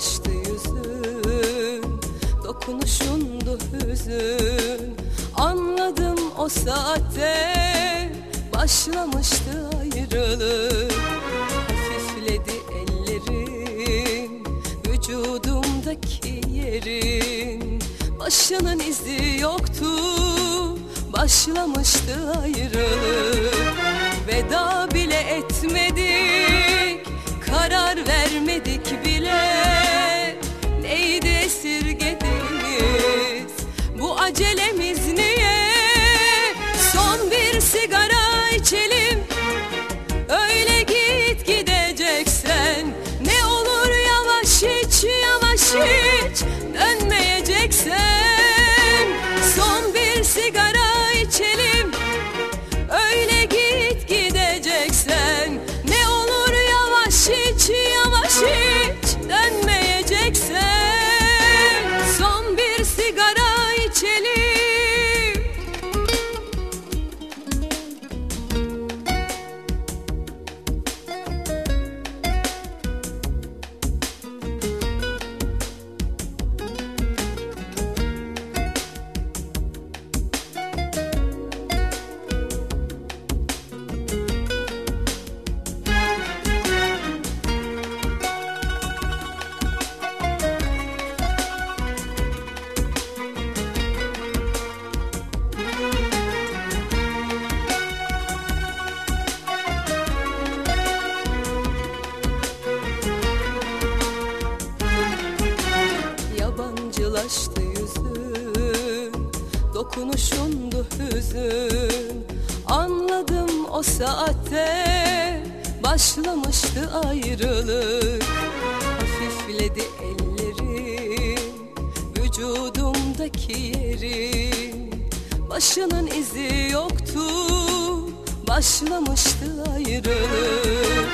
taştı yüzün Dokunuşundu hüzün. Anladım o saatte Başlamıştı ayrılık. Hafifledi ellerin Vücudumdaki yerin. Başının izi yoktu Başlamıştı ayrılık. dokunuşundu hüzün. Anladım o saatte başlamıştı ayrılık. Hafifledi ellerim vücudumdaki yerim. Başının izi yoktu başlamıştı ayrılık.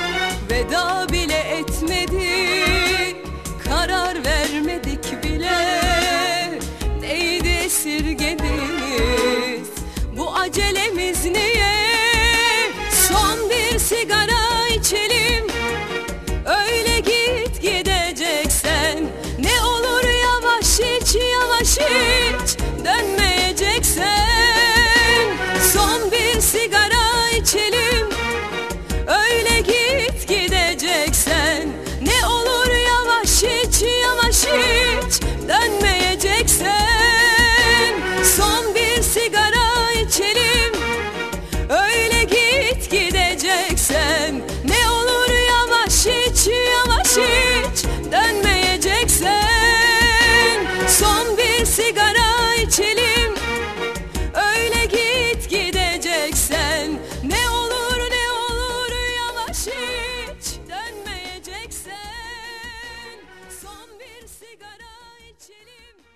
Veda bile etmedi. sigara içelim.